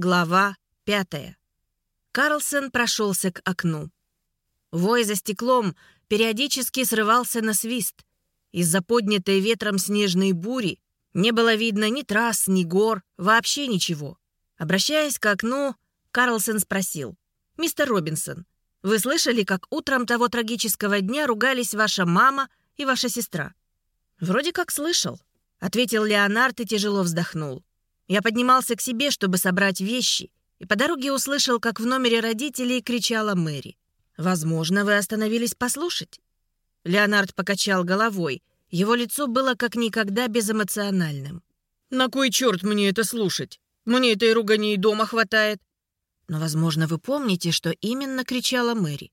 Глава пятая. Карлсон прошелся к окну. Вой за стеклом периодически срывался на свист. Из-за поднятой ветром снежной бури не было видно ни трасс, ни гор, вообще ничего. Обращаясь к окну, Карлсон спросил. «Мистер Робинсон, вы слышали, как утром того трагического дня ругались ваша мама и ваша сестра?» «Вроде как слышал», — ответил Леонард и тяжело вздохнул. Я поднимался к себе, чтобы собрать вещи, и по дороге услышал, как в номере родителей кричала Мэри. «Возможно, вы остановились послушать?» Леонард покачал головой. Его лицо было как никогда безэмоциональным. «На кой черт мне это слушать? Мне этой ругани и дома хватает». «Но, возможно, вы помните, что именно кричала Мэри?»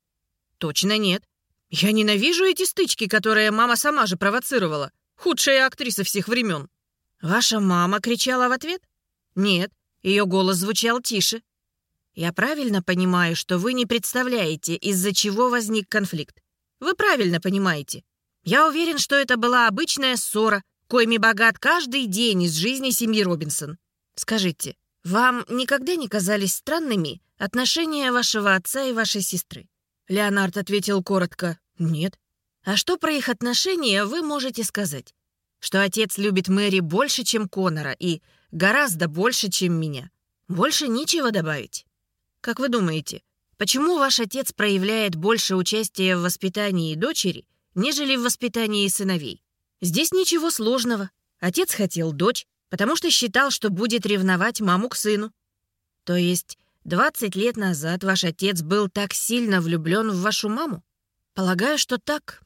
«Точно нет. Я ненавижу эти стычки, которые мама сама же провоцировала. Худшая актриса всех времен». «Ваша мама кричала в ответ?» «Нет, ее голос звучал тише». «Я правильно понимаю, что вы не представляете, из-за чего возник конфликт? Вы правильно понимаете. Я уверен, что это была обычная ссора, коими богат каждый день из жизни семьи Робинсон. Скажите, вам никогда не казались странными отношения вашего отца и вашей сестры?» Леонард ответил коротко «Нет». «А что про их отношения вы можете сказать? Что отец любит Мэри больше, чем Конора, и гораздо больше, чем меня. Больше ничего добавить. Как вы думаете, почему ваш отец проявляет больше участия в воспитании дочери, нежели в воспитании сыновей? Здесь ничего сложного. Отец хотел дочь, потому что считал, что будет ревновать маму к сыну. То есть 20 лет назад ваш отец был так сильно влюблен в вашу маму? Полагаю, что так.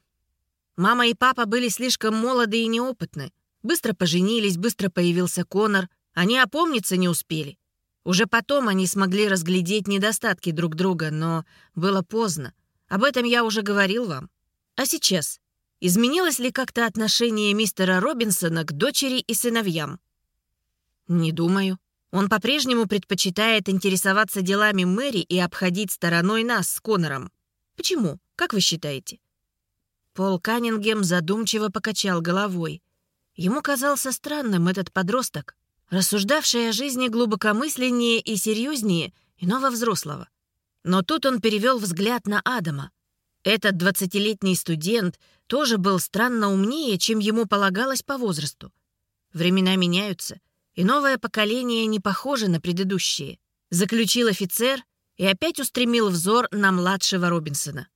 Мама и папа были слишком молоды и неопытны. Быстро поженились, быстро появился Конор. Они опомниться не успели. Уже потом они смогли разглядеть недостатки друг друга, но было поздно. Об этом я уже говорил вам. А сейчас? Изменилось ли как-то отношение мистера Робинсона к дочери и сыновьям? Не думаю. Он по-прежнему предпочитает интересоваться делами Мэри и обходить стороной нас с Конором. Почему? Как вы считаете? Пол Каннингем задумчиво покачал головой. Ему казался странным этот подросток, рассуждавший о жизни глубокомысленнее и серьезнее иного взрослого. Но тут он перевел взгляд на Адама. Этот двадцатилетний студент тоже был странно умнее, чем ему полагалось по возрасту. Времена меняются, и новое поколение не похоже на предыдущее. Заключил офицер и опять устремил взор на младшего Робинсона.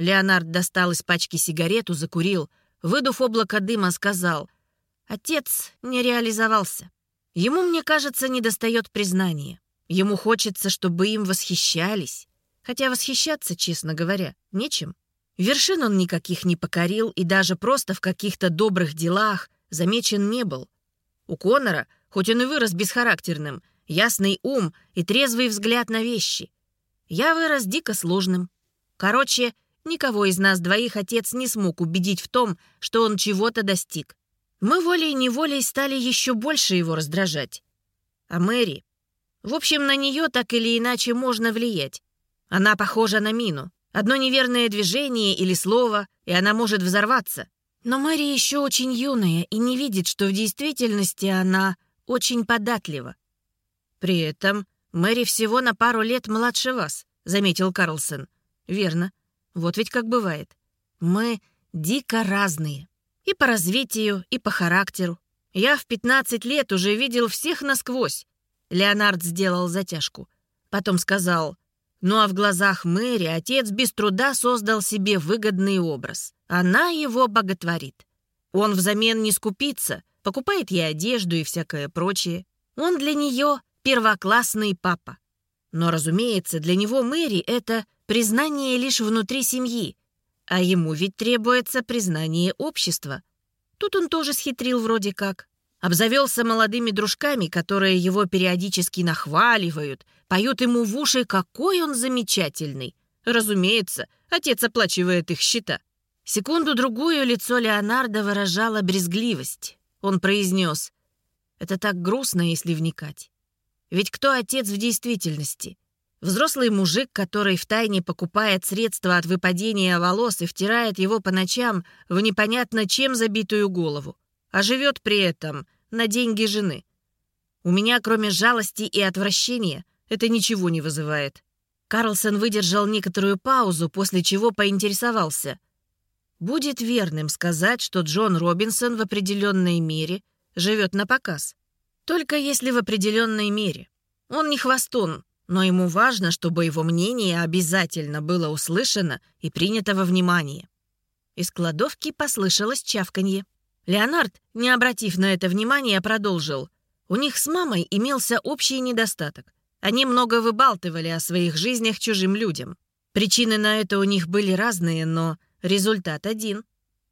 Леонард достал из пачки сигарету, закурил. Выдув облако дыма, сказал, «Отец не реализовался. Ему, мне кажется, недостает признания. Ему хочется, чтобы им восхищались. Хотя восхищаться, честно говоря, нечем. Вершин он никаких не покорил и даже просто в каких-то добрых делах замечен не был. У Конора, хоть он и вырос бесхарактерным, ясный ум и трезвый взгляд на вещи. Я вырос дико сложным. Короче, Никого из нас двоих отец не смог убедить в том, что он чего-то достиг. Мы волей-неволей стали еще больше его раздражать. А Мэри... В общем, на нее так или иначе можно влиять. Она похожа на мину. Одно неверное движение или слово, и она может взорваться. Но Мэри еще очень юная и не видит, что в действительности она очень податлива. При этом Мэри всего на пару лет младше вас, заметил Карлсон. Верно. Вот ведь как бывает. Мы дико разные. И по развитию, и по характеру. Я в 15 лет уже видел всех насквозь. Леонард сделал затяжку. Потом сказал, ну а в глазах Мэри отец без труда создал себе выгодный образ. Она его боготворит. Он взамен не скупится, покупает ей одежду и всякое прочее. Он для нее первоклассный папа. Но, разумеется, для него Мэри — это признание лишь внутри семьи, а ему ведь требуется признание общества. Тут он тоже схитрил вроде как. Обзавелся молодыми дружками, которые его периодически нахваливают, поют ему в уши, какой он замечательный. Разумеется, отец оплачивает их счета. Секунду-другую лицо Леонардо выражало брезгливость. Он произнес, «Это так грустно, если вникать. Ведь кто отец в действительности? Взрослый мужик, который втайне покупает средства от выпадения волос и втирает его по ночам в непонятно чем забитую голову, а живет при этом на деньги жены. У меня, кроме жалости и отвращения, это ничего не вызывает». Карлсон выдержал некоторую паузу, после чего поинтересовался. «Будет верным сказать, что Джон Робинсон в определенной мере живет на показ. Только если в определенной мере. Он не хвостун, но ему важно, чтобы его мнение обязательно было услышано и принято во внимание». Из кладовки послышалось чавканье. Леонард, не обратив на это внимания, продолжил. У них с мамой имелся общий недостаток. Они много выбалтывали о своих жизнях чужим людям. Причины на это у них были разные, но результат один.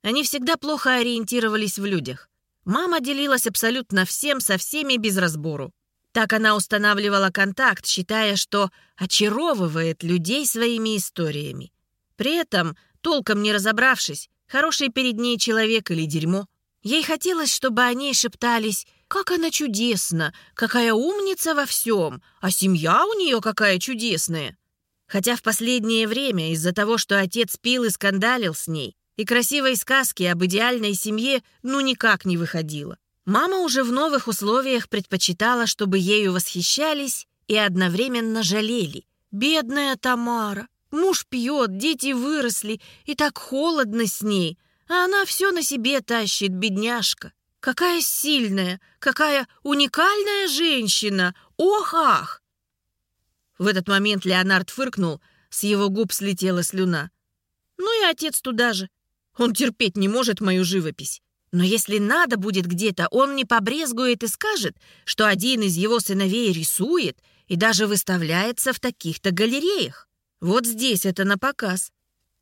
Они всегда плохо ориентировались в людях. Мама делилась абсолютно всем со всеми без разбору. Так она устанавливала контакт, считая, что очаровывает людей своими историями. При этом, толком не разобравшись, хороший перед ней человек или дерьмо. Ей хотелось, чтобы о ней шептались как она чудесна! Какая умница во всем! А семья у нее какая чудесная!» Хотя в последнее время из-за того, что отец пил и скандалил с ней, и красивой сказки об идеальной семье ну никак не выходило. Мама уже в новых условиях предпочитала, чтобы ею восхищались и одновременно жалели. «Бедная Тамара! Муж пьет, дети выросли, и так холодно с ней, а она все на себе тащит, бедняжка. Какая сильная, какая уникальная женщина! Ох-ах!» В этот момент Леонард фыркнул, с его губ слетела слюна. «Ну и отец туда же. Он терпеть не может мою живопись. Но если надо будет где-то, он не побрезгует и скажет, что один из его сыновей рисует и даже выставляется в таких-то галереях. Вот здесь это на показ.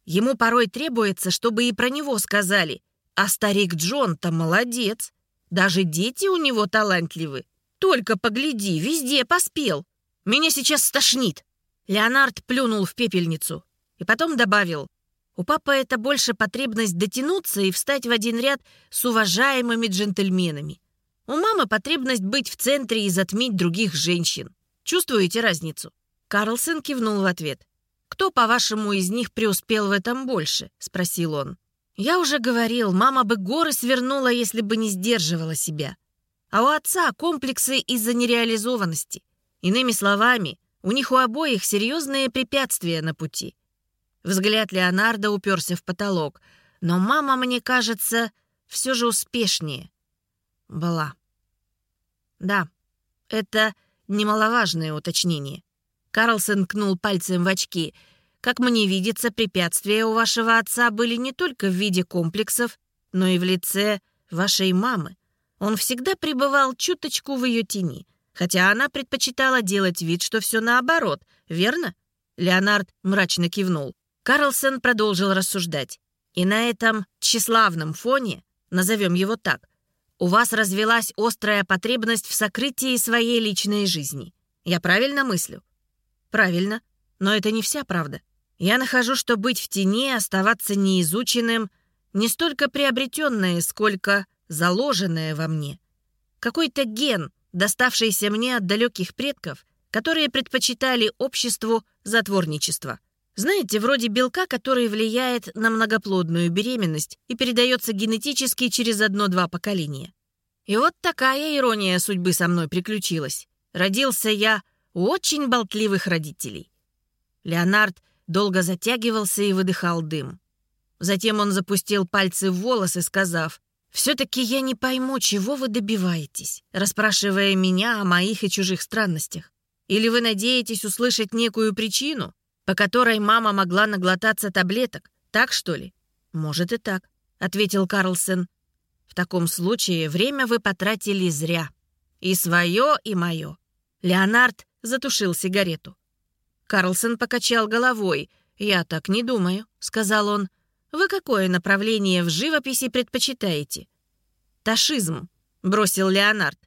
Ему порой требуется, чтобы и про него сказали. А старик Джон-то молодец. Даже дети у него талантливы. Только погляди, везде поспел. Меня сейчас стошнит. Леонард плюнул в пепельницу и потом добавил. У папы это больше потребность дотянуться и встать в один ряд с уважаемыми джентльменами. У мамы потребность быть в центре и затмить других женщин. Чувствуете разницу?» Карлсон кивнул в ответ. «Кто, по-вашему, из них преуспел в этом больше?» — спросил он. Я уже говорил, мама бы горы свернула, если бы не сдерживала себя. А у отца комплексы из-за нереализованности. Иными словами, у них у обоих серьезные препятствия на пути. Взгляд Леонардо уперся в потолок. Но мама, мне кажется, все же успешнее. Была. Да, это немаловажное уточнение. Карлсон кнул пальцем в очки — как мне видится, препятствия у вашего отца были не только в виде комплексов, но и в лице вашей мамы. Он всегда пребывал чуточку в ее тени, хотя она предпочитала делать вид, что все наоборот, верно?» Леонард мрачно кивнул. Карлсон продолжил рассуждать. «И на этом тщеславном фоне, назовем его так, у вас развелась острая потребность в сокрытии своей личной жизни. Я правильно мыслю?» «Правильно, но это не вся правда. Я нахожу, что быть в тени, оставаться неизученным — не столько приобретенное, сколько заложенное во мне. Какой-то ген, доставшийся мне от далеких предков, которые предпочитали обществу затворничество. Знаете, вроде белка, который влияет на многоплодную беременность и передается генетически через одно-два поколения. И вот такая ирония судьбы со мной приключилась. Родился я у очень болтливых родителей. Леонард долго затягивался и выдыхал дым. Затем он запустил пальцы в волосы, сказав, «Все-таки я не пойму, чего вы добиваетесь, расспрашивая меня о моих и чужих странностях. Или вы надеетесь услышать некую причину, по которой мама могла наглотаться таблеток, так что ли?» «Может и так», — ответил Карлсон. «В таком случае время вы потратили зря. И свое, и мое». Леонард затушил сигарету. Карлсон покачал головой. «Я так не думаю», — сказал он. «Вы какое направление в живописи предпочитаете?» «Ташизм», — бросил Леонард.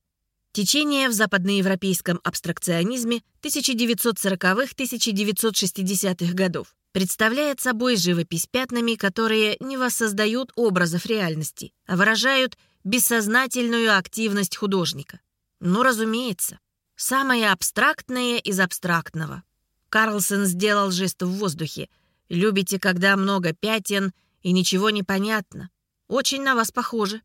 Течение в западноевропейском абстракционизме 1940-1960-х годов представляет собой живопись пятнами, которые не воссоздают образов реальности, а выражают бессознательную активность художника. Ну, разумеется, самое абстрактное из абстрактного. Карлсон сделал жест в воздухе. «Любите, когда много пятен и ничего не понятно. Очень на вас похоже.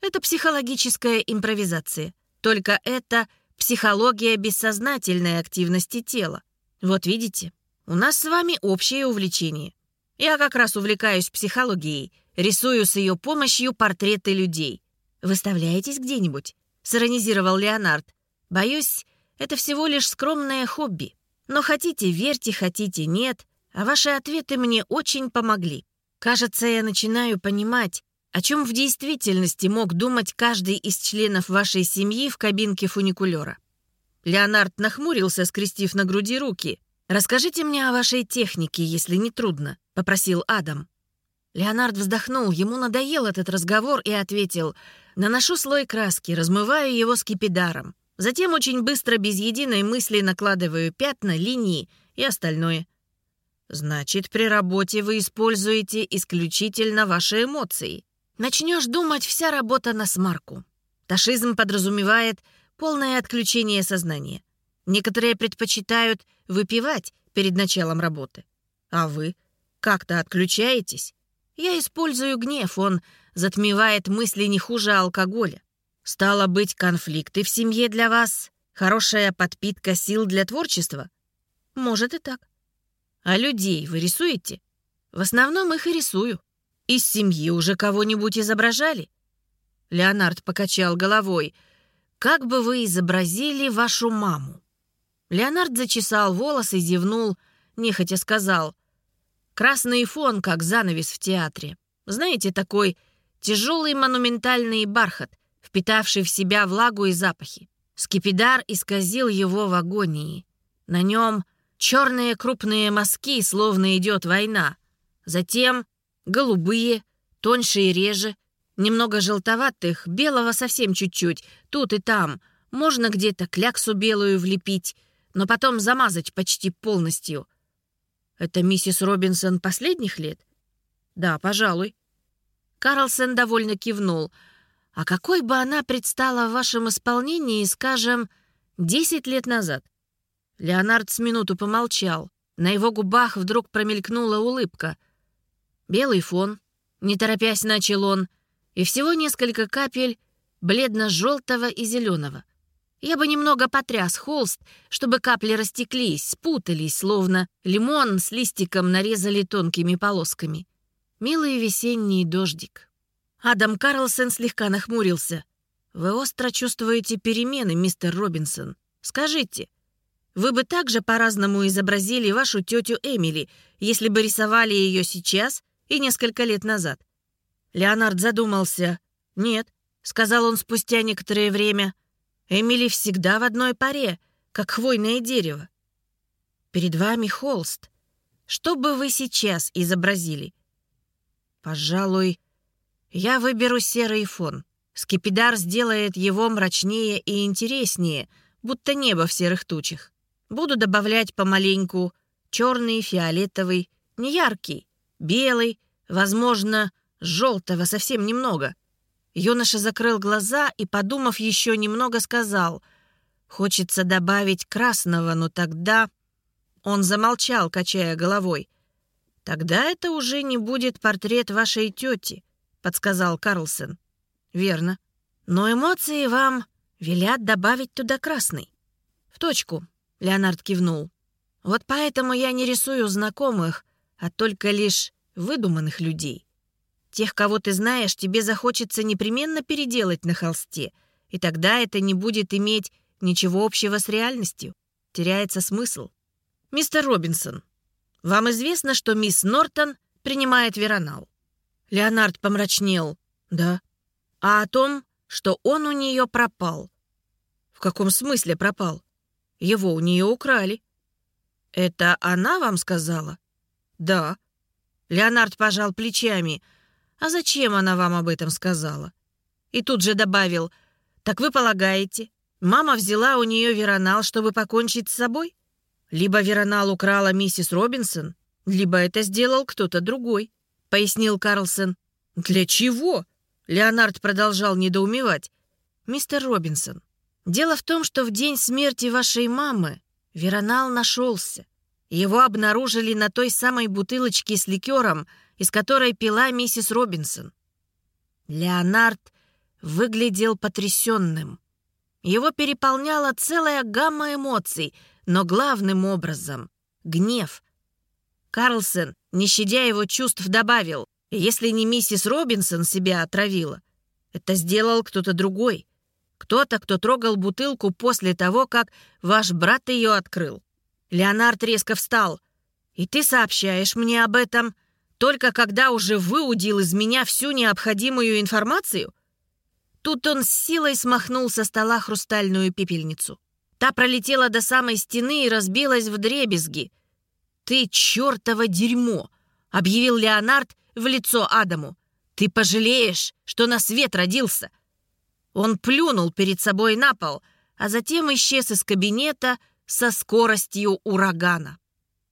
Это психологическая импровизация. Только это психология бессознательной активности тела. Вот видите, у нас с вами общее увлечение. Я как раз увлекаюсь психологией, рисую с ее помощью портреты людей. Выставляетесь где-нибудь?» — сиронизировал Леонард. «Боюсь, это всего лишь скромное хобби. Но хотите верьте, хотите нет, а ваши ответы мне очень помогли. Кажется, я начинаю понимать, о чем в действительности мог думать каждый из членов вашей семьи в кабинке фуникулера. Леонард нахмурился, скрестив на груди руки. «Расскажите мне о вашей технике, если не трудно», — попросил Адам. Леонард вздохнул, ему надоел этот разговор и ответил, «Наношу слой краски, размываю его скипидаром. Затем очень быстро, без единой мысли, накладываю пятна, линии и остальное. Значит, при работе вы используете исключительно ваши эмоции. Начнешь думать, вся работа на смарку. Ташизм подразумевает полное отключение сознания. Некоторые предпочитают выпивать перед началом работы. А вы как-то отключаетесь? Я использую гнев, он затмевает мысли не хуже алкоголя. Стало быть, конфликты в семье для вас — хорошая подпитка сил для творчества? Может и так. А людей вы рисуете? В основном их и рисую. Из семьи уже кого-нибудь изображали? Леонард покачал головой. Как бы вы изобразили вашу маму? Леонард зачесал волосы, зевнул, нехотя сказал. Красный фон, как занавес в театре. Знаете, такой тяжелый монументальный бархат впитавший в себя влагу и запахи. Скипидар исказил его в агонии. На нем черные крупные мазки, словно идет война. Затем голубые, тоньше и реже, немного желтоватых, белого совсем чуть-чуть, тут и там. Можно где-то кляксу белую влепить, но потом замазать почти полностью. Это миссис Робинсон последних лет? Да, пожалуй. Карлсон довольно кивнул — а какой бы она предстала в вашем исполнении, скажем, десять лет назад? Леонард с минуту помолчал. На его губах вдруг промелькнула улыбка. Белый фон, не торопясь начал он, и всего несколько капель бледно-желтого и зеленого. Я бы немного потряс холст, чтобы капли растеклись, спутались, словно лимон с листиком нарезали тонкими полосками. Милый весенний дождик. Адам Карлсон слегка нахмурился. «Вы остро чувствуете перемены, мистер Робинсон. Скажите, вы бы также по-разному изобразили вашу тетю Эмили, если бы рисовали ее сейчас и несколько лет назад?» Леонард задумался. «Нет», — сказал он спустя некоторое время. «Эмили всегда в одной паре, как хвойное дерево. Перед вами холст. Что бы вы сейчас изобразили?» «Пожалуй, я выберу серый фон. Скипидар сделает его мрачнее и интереснее, будто небо в серых тучах. Буду добавлять помаленьку черный, фиолетовый, неяркий, белый, возможно, желтого совсем немного. Юноша закрыл глаза и, подумав еще немного, сказал, «Хочется добавить красного, но тогда...» Он замолчал, качая головой. «Тогда это уже не будет портрет вашей тети. — подсказал Карлсон. «Верно. Но эмоции вам велят добавить туда красный». «В точку», — Леонард кивнул. «Вот поэтому я не рисую знакомых, а только лишь выдуманных людей. Тех, кого ты знаешь, тебе захочется непременно переделать на холсте, и тогда это не будет иметь ничего общего с реальностью. Теряется смысл. Мистер Робинсон, вам известно, что мисс Нортон принимает веронал?» Леонард помрачнел. «Да». «А о том, что он у нее пропал». «В каком смысле пропал? Его у нее украли». «Это она вам сказала?» «Да». Леонард пожал плечами. «А зачем она вам об этом сказала?» И тут же добавил. «Так вы полагаете, мама взяла у нее веронал, чтобы покончить с собой? Либо веронал украла миссис Робинсон, либо это сделал кто-то другой» пояснил Карлсон. «Для чего?» Леонард продолжал недоумевать. «Мистер Робинсон, дело в том, что в день смерти вашей мамы Веронал нашелся. Его обнаружили на той самой бутылочке с ликером, из которой пила миссис Робинсон. Леонард выглядел потрясенным. Его переполняла целая гамма эмоций, но главным образом — гнев. Карлсон, не щадя его чувств, добавил, «Если не миссис Робинсон себя отравила, это сделал кто-то другой. Кто-то, кто трогал бутылку после того, как ваш брат ее открыл». Леонард резко встал. «И ты сообщаешь мне об этом только когда уже выудил из меня всю необходимую информацию?» Тут он с силой смахнул со стола хрустальную пепельницу. Та пролетела до самой стены и разбилась в дребезги. «Ты чертово дерьмо!» — объявил Леонард в лицо Адаму. «Ты пожалеешь, что на свет родился!» Он плюнул перед собой на пол, а затем исчез из кабинета со скоростью урагана.